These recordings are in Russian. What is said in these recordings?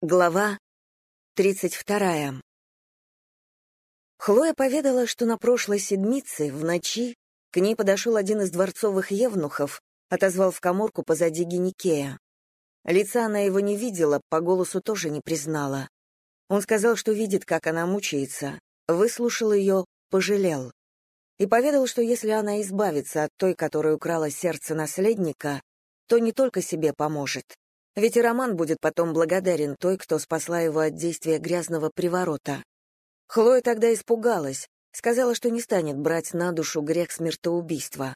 Глава 32. Хлоя поведала, что на прошлой седмице, в ночи, к ней подошел один из дворцовых евнухов, отозвал в коморку позади Геникея. Лица она его не видела, по голосу тоже не признала. Он сказал, что видит, как она мучается, выслушал ее, пожалел. И поведал, что если она избавится от той, которая украла сердце наследника, то не только себе поможет, ведь и Роман будет потом благодарен той, кто спасла его от действия грязного приворота. Хлоя тогда испугалась, сказала, что не станет брать на душу грех смертоубийства.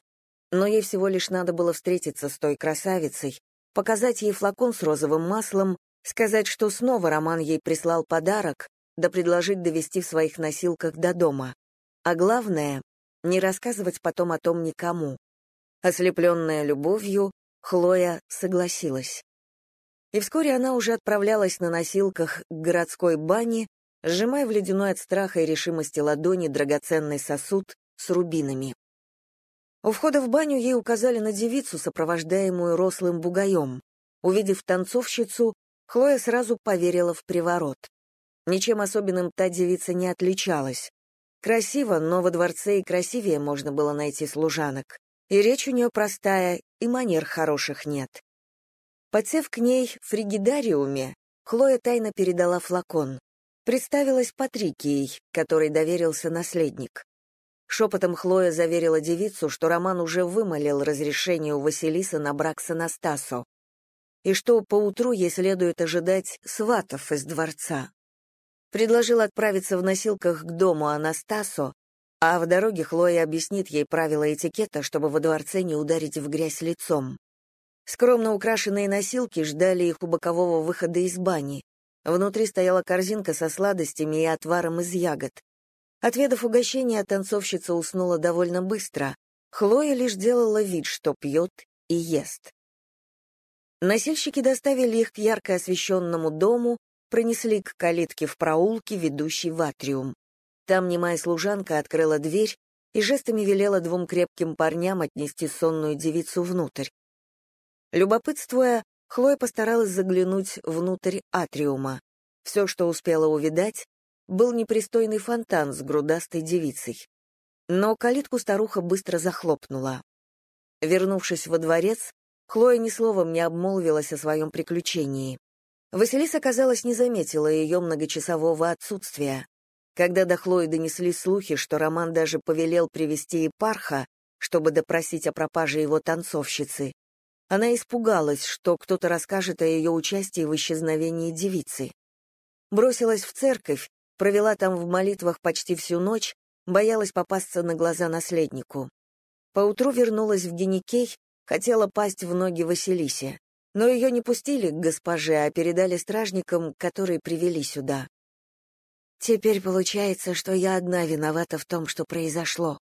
Но ей всего лишь надо было встретиться с той красавицей, показать ей флакон с розовым маслом, сказать, что снова Роман ей прислал подарок, да предложить довести в своих носилках до дома. А главное — не рассказывать потом о том никому. Ослепленная любовью, Хлоя согласилась и вскоре она уже отправлялась на носилках к городской бане, сжимая в ледяной от страха и решимости ладони драгоценный сосуд с рубинами. У входа в баню ей указали на девицу, сопровождаемую рослым бугаем. Увидев танцовщицу, Хлоя сразу поверила в приворот. Ничем особенным та девица не отличалась. Красиво, но во дворце и красивее можно было найти служанок. И речь у нее простая, и манер хороших нет. Подсев к ней в фригидариуме, Хлоя тайно передала флакон. Представилась Патрикией, которой доверился наследник. Шепотом Хлоя заверила девицу, что Роман уже вымолил разрешение у Василисы на брак с Анастасо, и что поутру ей следует ожидать сватов из дворца. Предложил отправиться в носилках к дому Анастасо, а в дороге Хлоя объяснит ей правила этикета, чтобы во дворце не ударить в грязь лицом. Скромно украшенные носилки ждали их у бокового выхода из бани. Внутри стояла корзинка со сладостями и отваром из ягод. Отведав угощение, танцовщица уснула довольно быстро. Хлоя лишь делала вид, что пьет и ест. Носильщики доставили их к ярко освещенному дому, пронесли к калитке в проулке, ведущей в атриум. Там немая служанка открыла дверь и жестами велела двум крепким парням отнести сонную девицу внутрь. Любопытствуя, Хлоя постаралась заглянуть внутрь атриума. Все, что успела увидать, был непристойный фонтан с грудастой девицей. Но калитку старуха быстро захлопнула. Вернувшись во дворец, Хлоя ни словом не обмолвилась о своем приключении. Василиса, казалось, не заметила ее многочасового отсутствия. Когда до Хлои донесли слухи, что Роман даже повелел привести Епарха, чтобы допросить о пропаже его танцовщицы, она испугалась, что кто-то расскажет о ее участии в исчезновении девицы. Бросилась в церковь, провела там в молитвах почти всю ночь, боялась попасться на глаза наследнику. Поутру вернулась в Геникей, хотела пасть в ноги Василисе, но ее не пустили к госпоже, а передали стражникам, которые привели сюда. Теперь получается, что я одна виновата в том, что произошло.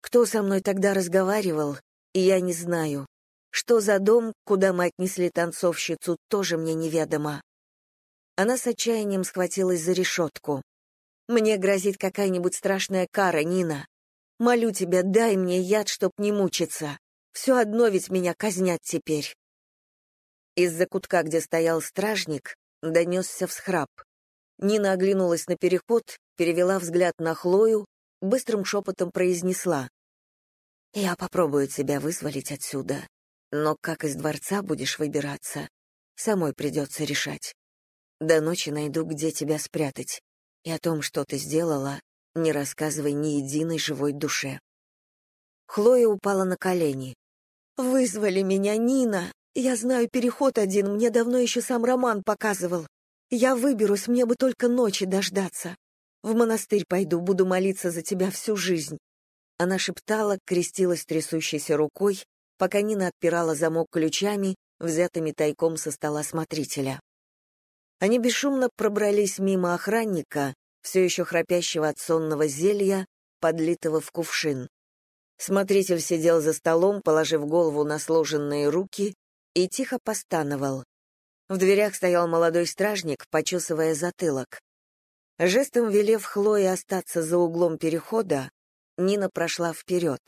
Кто со мной тогда разговаривал, я не знаю. Что за дом, куда мы отнесли танцовщицу, тоже мне неведомо. Она с отчаянием схватилась за решетку. «Мне грозит какая-нибудь страшная кара, Нина. Молю тебя, дай мне яд, чтоб не мучиться. Все одно ведь меня казнят теперь». Из-за кутка, где стоял стражник, донесся всхрап. Нина оглянулась на переход, перевела взгляд на Хлою, быстрым шепотом произнесла. «Я попробую тебя вызволить отсюда. Но как из дворца будешь выбираться, самой придется решать. До ночи найду, где тебя спрятать. И о том, что ты сделала, не рассказывай ни единой живой душе. Хлоя упала на колени. «Вызвали меня, Нина! Я знаю переход один, мне давно еще сам Роман показывал. Я выберусь, мне бы только ночи дождаться. В монастырь пойду, буду молиться за тебя всю жизнь». Она шептала, крестилась трясущейся рукой, пока Нина отпирала замок ключами, взятыми тайком со стола смотрителя. Они бесшумно пробрались мимо охранника, все еще храпящего от сонного зелья, подлитого в кувшин. Смотритель сидел за столом, положив голову на сложенные руки, и тихо постановал. В дверях стоял молодой стражник, почесывая затылок. Жестом велев Хлое остаться за углом перехода, Нина прошла вперед.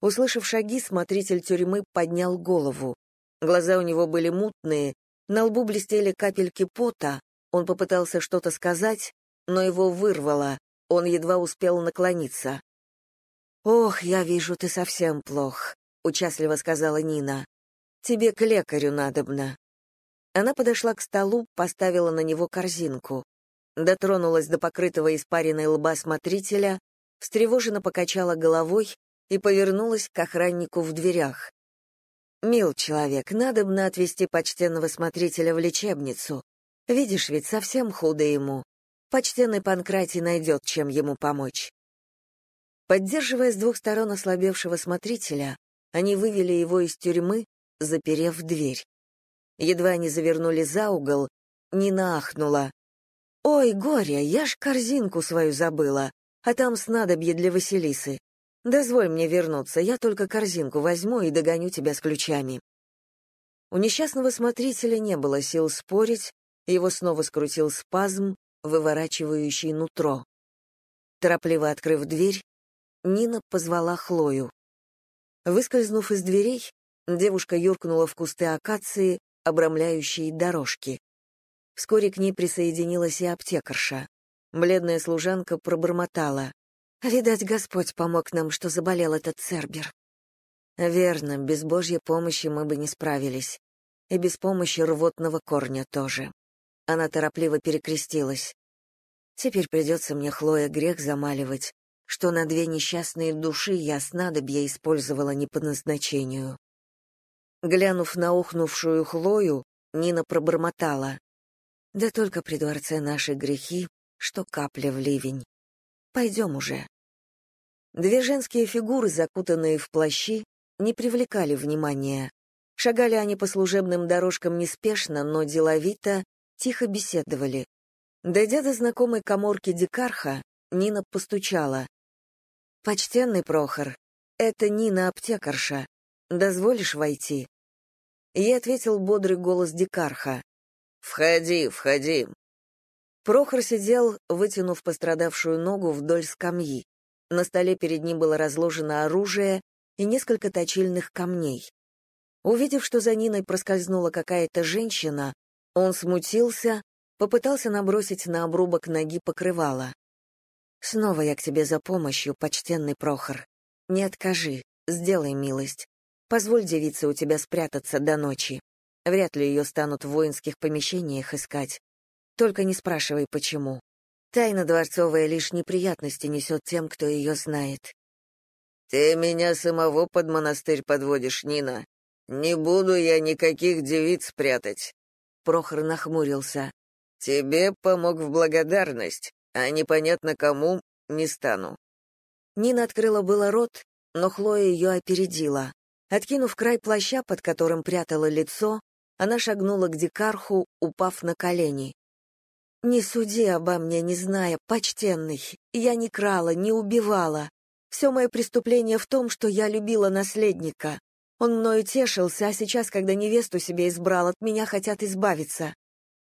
Услышав шаги, смотритель тюрьмы поднял голову. Глаза у него были мутные, на лбу блестели капельки пота, Он попытался что-то сказать, но его вырвало, он едва успел наклониться. «Ох, я вижу, ты совсем плох», — участливо сказала Нина. «Тебе к лекарю надобно». Она подошла к столу, поставила на него корзинку. Дотронулась до покрытого испаренной лба смотрителя, встревоженно покачала головой и повернулась к охраннику в дверях. «Мил человек, надобно отвезти почтенного смотрителя в лечебницу. Видишь, ведь совсем худо ему. Почтенный Панкратий найдет, чем ему помочь». Поддерживая с двух сторон ослабевшего смотрителя, они вывели его из тюрьмы, заперев дверь. Едва они завернули за угол, Нина ахнула. «Ой, горе, я ж корзинку свою забыла, а там снадобье для Василисы. Дозволь мне вернуться, я только корзинку возьму и догоню тебя с ключами». У несчастного смотрителя не было сил спорить, его снова скрутил спазм, выворачивающий нутро. Торопливо открыв дверь, Нина позвала Хлою. Выскользнув из дверей, девушка юркнула в кусты акации, обрамляющие дорожки. Вскоре к ней присоединилась и аптекарша. Бледная служанка пробормотала. «Видать, Господь помог нам, что заболел этот цербер». Верно, без Божьей помощи мы бы не справились. И без помощи рвотного корня тоже. Она торопливо перекрестилась. Теперь придется мне, Хлоя, грех замаливать, что на две несчастные души я снадобья использовала не по назначению. Глянув на ухнувшую Хлою, Нина пробормотала. «Да только при дворце наши грехи, что капля в ливень. Пойдем уже». Две женские фигуры, закутанные в плащи, не привлекали внимания. Шагали они по служебным дорожкам неспешно, но деловито, тихо беседовали. Дойдя до знакомой коморки Дикарха, Нина постучала. «Почтенный Прохор, это Нина аптекарша. Дозволишь войти?» Ей ответил бодрый голос Дикарха. «Входи, входи». Прохор сидел, вытянув пострадавшую ногу вдоль скамьи. На столе перед ним было разложено оружие и несколько точильных камней. Увидев, что за Ниной проскользнула какая-то женщина, он смутился, попытался набросить на обрубок ноги покрывало. Снова я к тебе за помощью, почтенный Прохор. Не откажи, сделай милость. Позволь девице у тебя спрятаться до ночи. Вряд ли ее станут в воинских помещениях искать. Только не спрашивай, почему. Тайна дворцовая лишь неприятности несет тем, кто ее знает. «Ты меня самого под монастырь подводишь, Нина. Не буду я никаких девиц прятать». Прохор нахмурился. «Тебе помог в благодарность а непонятно кому не стану». Нина открыла было рот, но Хлоя ее опередила. Откинув край плаща, под которым прятала лицо, она шагнула к дикарху, упав на колени. «Не суди обо мне, не зная, почтенный. Я не крала, не убивала. Все мое преступление в том, что я любила наследника. Он мною тешился, а сейчас, когда невесту себе избрал, от меня хотят избавиться.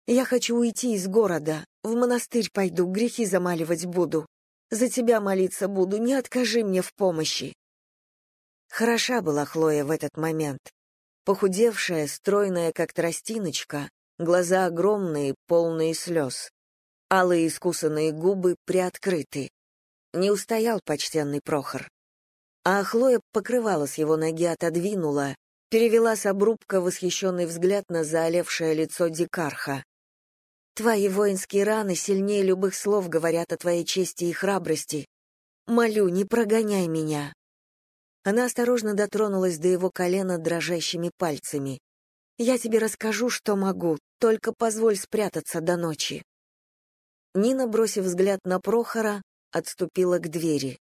Я хочу уйти из города, в монастырь пойду, грехи замаливать буду. За тебя молиться буду, не откажи мне в помощи». Хороша была Хлоя в этот момент. Похудевшая, стройная, как тростиночка, глаза огромные, полные слез. Алые искусанные губы приоткрыты. Не устоял почтенный Прохор. А Хлоя покрывала с его ноги отодвинула, перевела с обрубка восхищенный взгляд на заолевшее лицо дикарха. Твои воинские раны сильнее любых слов говорят о твоей чести и храбрости. Молю, не прогоняй меня». Она осторожно дотронулась до его колена дрожащими пальцами. «Я тебе расскажу, что могу, только позволь спрятаться до ночи». Нина, бросив взгляд на Прохора, отступила к двери.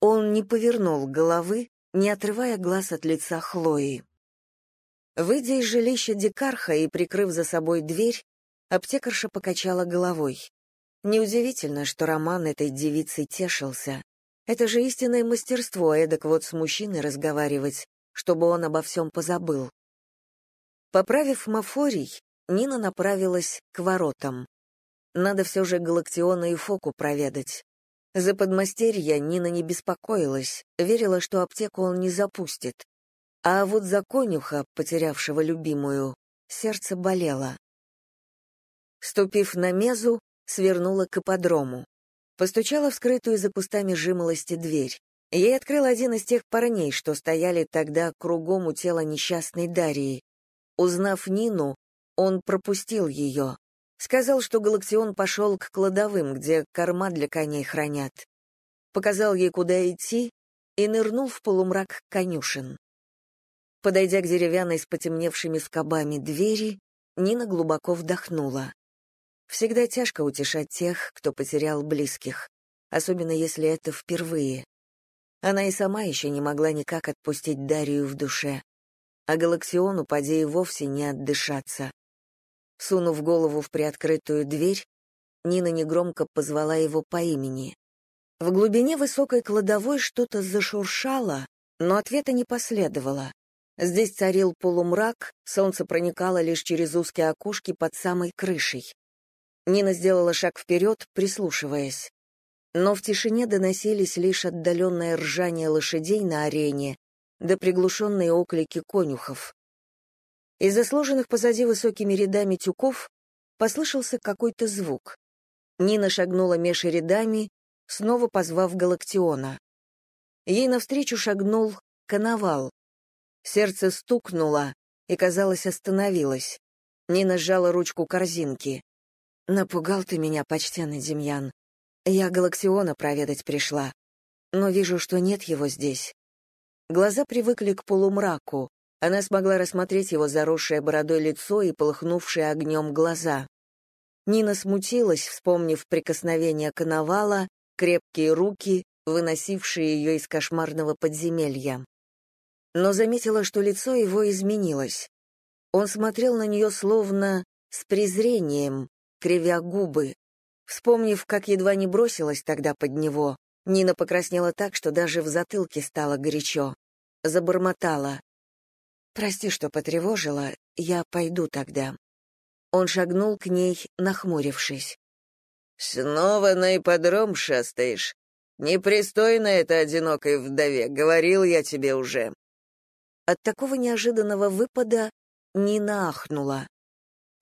Он не повернул головы, не отрывая глаз от лица Хлои. Выйдя из жилища Дикарха и прикрыв за собой дверь, Аптекарша покачала головой. Неудивительно, что Роман этой девицей тешился. Это же истинное мастерство эдак вот с мужчиной разговаривать, чтобы он обо всем позабыл. Поправив мафорий, Нина направилась к воротам. Надо все же Галактиона и Фоку проведать. За подмастерья Нина не беспокоилась, верила, что аптеку он не запустит. А вот за конюха, потерявшего любимую, сердце болело. Ступив на мезу, свернула к ипподрому. Постучала в скрытую за кустами жимолости дверь. Ей открыл один из тех парней, что стояли тогда кругом у тела несчастной Дарьи. Узнав Нину, он пропустил ее. Сказал, что Галактион пошел к кладовым, где корма для коней хранят. Показал ей, куда идти, и нырнул в полумрак конюшен. Подойдя к деревянной с потемневшими скобами двери, Нина глубоко вдохнула. Всегда тяжко утешать тех, кто потерял близких, особенно если это впервые. Она и сама еще не могла никак отпустить Дарью в душе, а Галаксиону поди и вовсе не отдышаться. Сунув голову в приоткрытую дверь, Нина негромко позвала его по имени. В глубине высокой кладовой что-то зашуршало, но ответа не последовало. Здесь царил полумрак, солнце проникало лишь через узкие окошки под самой крышей. Нина сделала шаг вперед, прислушиваясь. Но в тишине доносились лишь отдаленное ржание лошадей на арене да приглушенные оклики конюхов. Из-за сложенных позади высокими рядами тюков послышался какой-то звук. Нина шагнула меж рядами, снова позвав Галактиона. Ей навстречу шагнул коновал. Сердце стукнуло и, казалось, остановилось. Нина сжала ручку корзинки. «Напугал ты меня, почтенный Демьян. Я Галактиона проведать пришла, но вижу, что нет его здесь». Глаза привыкли к полумраку. Она смогла рассмотреть его заросшее бородой лицо и полыхнувшие огнем глаза. Нина смутилась, вспомнив прикосновение коновала, крепкие руки, выносившие ее из кошмарного подземелья. Но заметила, что лицо его изменилось. Он смотрел на нее словно с презрением, кривя губы. Вспомнив, как едва не бросилась тогда под него, Нина покраснела так, что даже в затылке стало горячо. Забормотала. «Прости, что потревожила, я пойду тогда». Он шагнул к ней, нахмурившись. «Снова на ипподром шастаешь? Непристойно это одинокой вдове, говорил я тебе уже». От такого неожиданного выпада Нина ахнула.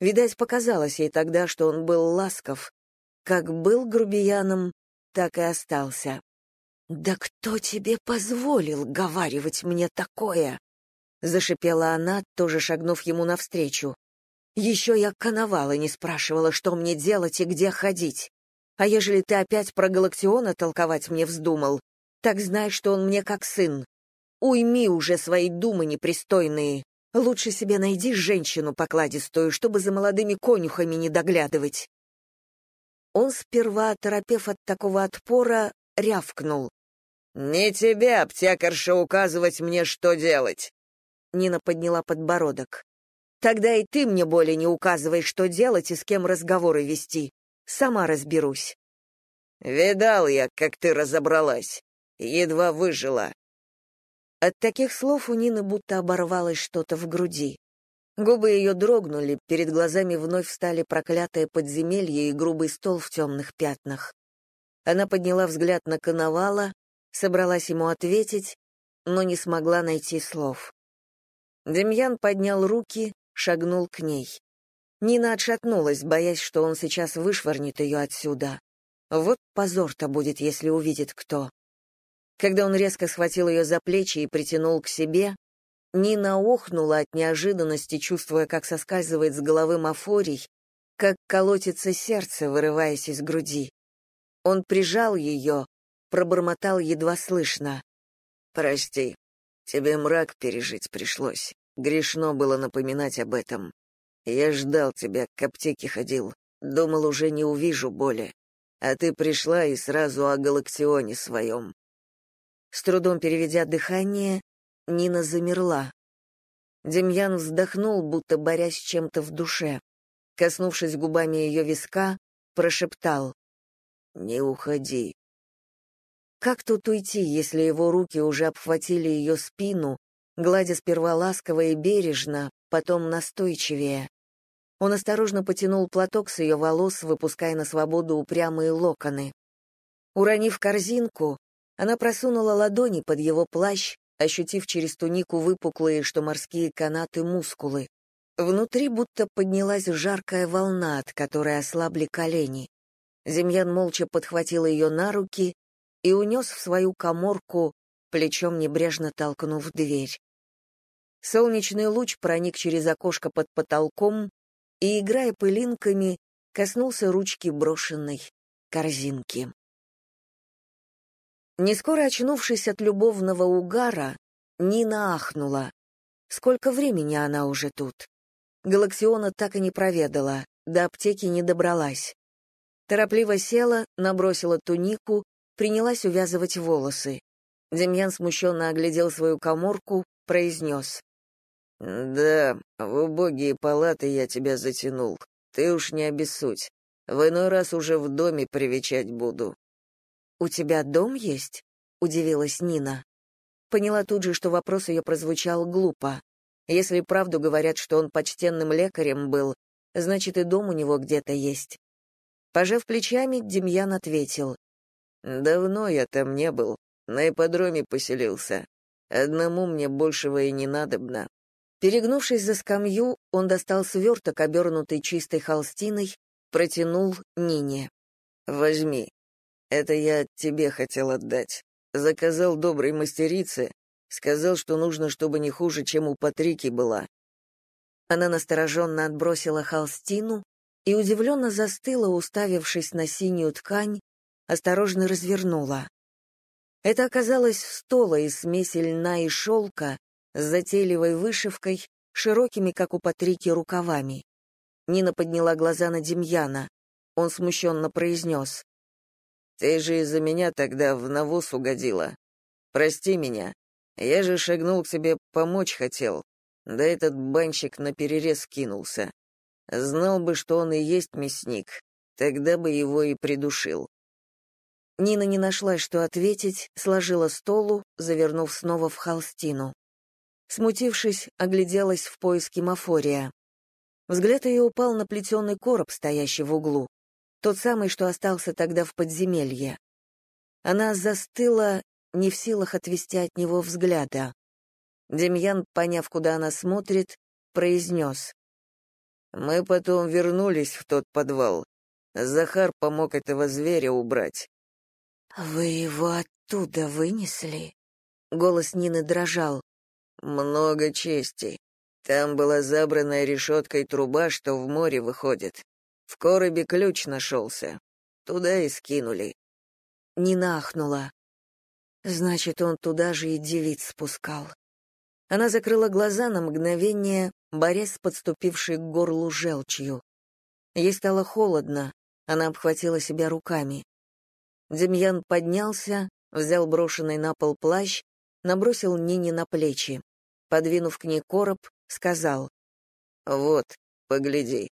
Видать, показалось ей тогда, что он был ласков. Как был грубияном, так и остался. «Да кто тебе позволил говаривать мне такое?» Зашипела она, тоже шагнув ему навстречу. «Еще я коновала не спрашивала, что мне делать и где ходить. А ежели ты опять про Галактиона толковать мне вздумал, так знай, что он мне как сын. Уйми уже свои думы непристойные. Лучше себе найди женщину покладистую, чтобы за молодыми конюхами не доглядывать. Он сперва, торопев от такого отпора, рявкнул. «Не тебе, аптекарша, указывать мне, что делать!» Нина подняла подбородок. «Тогда и ты мне более не указывай, что делать и с кем разговоры вести. Сама разберусь». «Видал я, как ты разобралась. Едва выжила. От таких слов у Нины будто оборвалось что-то в груди. Губы ее дрогнули, перед глазами вновь встали проклятое подземелье и грубый стол в темных пятнах. Она подняла взгляд на Коновала, собралась ему ответить, но не смогла найти слов. Демьян поднял руки, шагнул к ней. Нина отшатнулась, боясь, что он сейчас вышвырнет ее отсюда. Вот позор-то будет, если увидит кто. Когда он резко схватил ее за плечи и притянул к себе, Нина охнула от неожиданности, чувствуя, как соскальзывает с головы Мафорий, как колотится сердце, вырываясь из груди. Он прижал ее, пробормотал едва слышно. «Прости, тебе мрак пережить пришлось. Грешно было напоминать об этом. Я ждал тебя, к аптеке ходил. Думал, уже не увижу боли. А ты пришла и сразу о галактионе своем. С трудом переведя дыхание, Нина замерла. Демьян вздохнул, будто борясь с чем-то в душе. Коснувшись губами ее виска, прошептал «Не уходи». Как тут уйти, если его руки уже обхватили ее спину, гладя сперва ласково и бережно, потом настойчивее? Он осторожно потянул платок с ее волос, выпуская на свободу упрямые локоны. Уронив корзинку, она просунула ладони под его плащ, ощутив через тунику выпуклые, что морские канаты, мускулы. Внутри будто поднялась жаркая волна, от которой ослабли колени. Земьян молча подхватил ее на руки и унес в свою коморку, плечом небрежно толкнув дверь. Солнечный луч проник через окошко под потолком и, играя пылинками, коснулся ручки брошенной корзинки. Нескоро очнувшись от любовного угара, Нина ахнула. Сколько времени она уже тут? Галаксиона так и не проведала, до аптеки не добралась. Торопливо села, набросила тунику, принялась увязывать волосы. Демьян смущенно оглядел свою коморку, произнес. «Да, в убогие палаты я тебя затянул. Ты уж не обессудь. В иной раз уже в доме привечать буду». «У тебя дом есть?» — удивилась Нина. Поняла тут же, что вопрос ее прозвучал глупо. Если правду говорят, что он почтенным лекарем был, значит, и дом у него где-то есть. Пожав плечами, Демьян ответил. «Давно я там не был. На ипподроме поселился. Одному мне большего и не надобно». Перегнувшись за скамью, он достал сверток, обернутый чистой холстиной, протянул Нине. «Возьми. Это я тебе хотел отдать. Заказал доброй мастерице, сказал, что нужно, чтобы не хуже, чем у Патрики была». Она настороженно отбросила холстину и удивленно застыла, уставившись на синюю ткань, осторожно развернула. Это оказалось стола из смеси льна и шелка, с затейливой вышивкой, широкими, как у Патрики, рукавами. Нина подняла глаза на Демьяна. Он смущенно произнес. «Ты же из-за меня тогда в навоз угодила. Прости меня. Я же шагнул к тебе помочь хотел. Да этот банщик наперерез кинулся. Знал бы, что он и есть мясник, тогда бы его и придушил». Нина не нашла, что ответить, сложила столу, завернув снова в холстину. Смутившись, огляделась в поиске Мафория. Взгляд ее упал на плетеный короб, стоящий в углу, тот самый, что остался тогда в подземелье. Она застыла, не в силах отвести от него взгляда. Демьян, поняв, куда она смотрит, произнес. «Мы потом вернулись в тот подвал. Захар помог этого зверя убрать». «Вы его оттуда вынесли?» Голос Нины дрожал. Много чести. Там была забранная решеткой труба, что в море выходит. В коробе ключ нашелся. Туда и скинули. Не нахнула. Значит, он туда же и девиц спускал. Она закрыла глаза на мгновение, борясь с подступившей к горлу желчью. Ей стало холодно, она обхватила себя руками. Демьян поднялся, взял брошенный на пол плащ, набросил Нине на плечи подвинув к ней короб, сказал «Вот, погляди».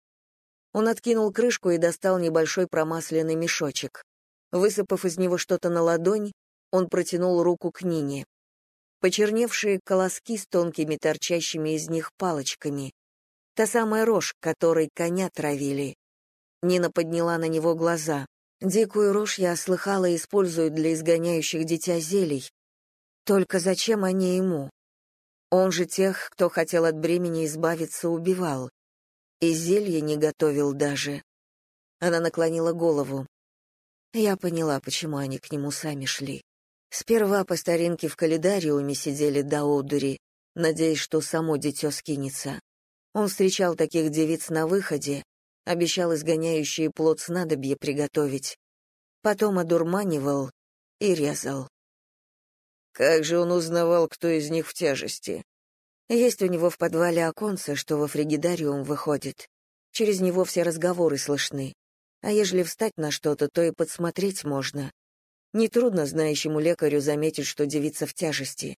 Он откинул крышку и достал небольшой промасленный мешочек. Высыпав из него что-то на ладонь, он протянул руку к Нине. Почерневшие колоски с тонкими торчащими из них палочками. Та самая рожь, которой коня травили. Нина подняла на него глаза. Дикую рожь я слыхала используют для изгоняющих дитя зелий. Только зачем они ему? Он же тех, кто хотел от бремени избавиться, убивал. И зелье не готовил даже. Она наклонила голову. Я поняла, почему они к нему сами шли. Сперва по старинке в календариуме сидели до одури, надеясь, что само дитё скинется. Он встречал таких девиц на выходе, обещал изгоняющие плод снадобье приготовить. Потом одурманивал и резал. Как же он узнавал, кто из них в тяжести? Есть у него в подвале оконце, что во фригидариум выходит. Через него все разговоры слышны. А ежели встать на что-то, то и подсмотреть можно. Нетрудно знающему лекарю заметить, что девица в тяжести.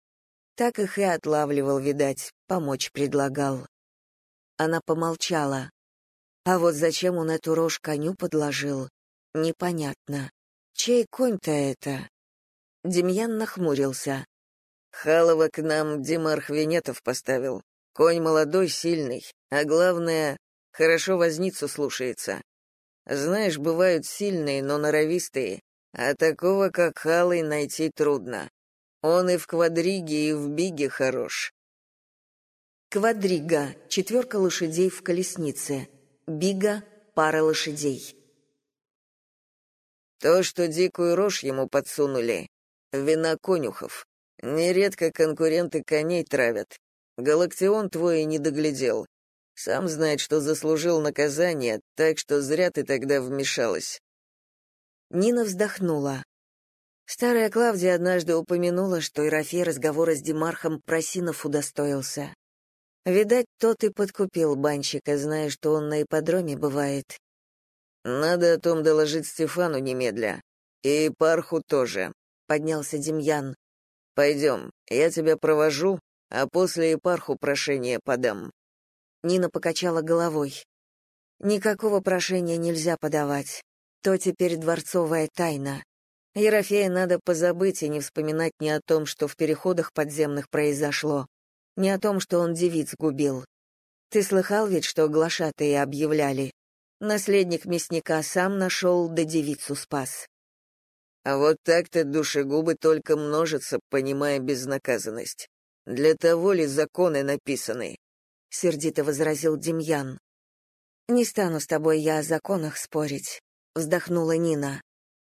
Так их и отлавливал, видать, помочь предлагал. Она помолчала. А вот зачем он эту рожь коню подложил, непонятно. Чей конь-то это? Демьян нахмурился. «Халова к нам Димарх Венетов поставил. Конь молодой, сильный, а главное, хорошо возницу слушается. Знаешь, бывают сильные, но норовистые, а такого, как Халый, найти трудно. Он и в квадриге, и в биге хорош». Квадрига — четверка лошадей в колеснице. Бига — пара лошадей. То, что дикую рожь ему подсунули, вина конюхов. Нередко конкуренты коней травят. Галактион твой и не доглядел. Сам знает, что заслужил наказание, так что зря ты тогда вмешалась. Нина вздохнула. Старая Клавдия однажды упомянула, что Ерофей разговора с Демархом Просинов удостоился. Видать, тот и подкупил банщика, зная, что он на ипподроме бывает. «Надо о том доложить Стефану немедля. И Парху тоже», — поднялся Демьян. «Пойдем, я тебя провожу, а после Ипарху прошение подам». Нина покачала головой. «Никакого прошения нельзя подавать. То теперь дворцовая тайна. Ерофея надо позабыть и не вспоминать ни о том, что в переходах подземных произошло, ни о том, что он девиц губил. Ты слыхал ведь, что глашатые объявляли? Наследник мясника сам нашел, да девицу спас. А вот так-то душегубы только множатся, понимая безнаказанность. Для того ли законы написаны? Сердито возразил Демьян. Не стану с тобой я о законах спорить вздохнула Нина.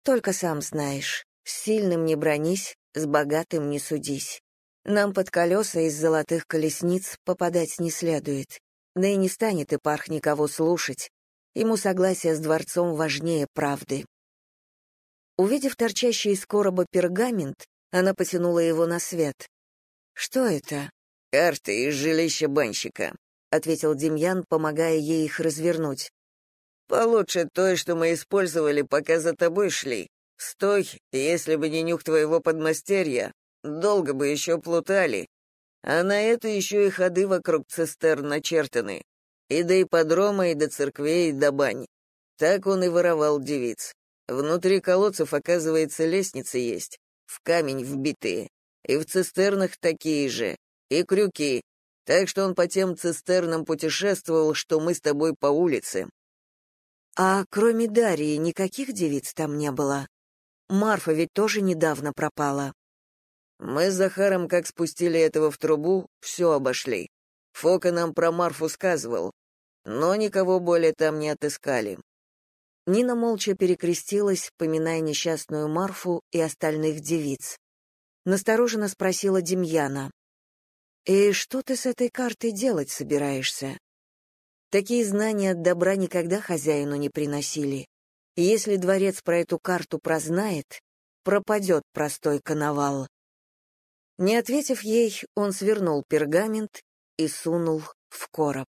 Только сам знаешь, с сильным не бронись, с богатым не судись. Нам под колеса из золотых колесниц попадать не следует. Да и не станет и парх никого слушать. Ему согласие с дворцом важнее правды. Увидев торчащий из короба пергамент, она потянула его на свет. «Что это?» «Карты из жилища банщика», — ответил Демьян, помогая ей их развернуть. Получше той, что мы использовали, пока за тобой шли. Стой, если бы не нюх твоего подмастерья, долго бы еще плутали. А на это еще и ходы вокруг цистерн начертаны. И до ипподрома, и до церквей, и до бань. Так он и воровал девиц. Внутри колодцев, оказывается, лестницы есть, в камень вбитые. И в цистернах такие же, и крюки. Так что он по тем цистернам путешествовал, что мы с тобой по улице. А кроме Дарьи никаких девиц там не было. Марфа ведь тоже недавно пропала. Мы с Захаром, как спустили этого в трубу, все обошли. Фока нам про Марфу сказывал, но никого более там не отыскали. Нина молча перекрестилась, поминая несчастную Марфу и остальных девиц. Настороженно спросила Демьяна. «И что ты с этой картой делать собираешься?» Такие знания от добра никогда хозяину не приносили. если дворец про эту карту прознает, пропадет простой коновал. Не ответив ей, он свернул пергамент и сунул в короб.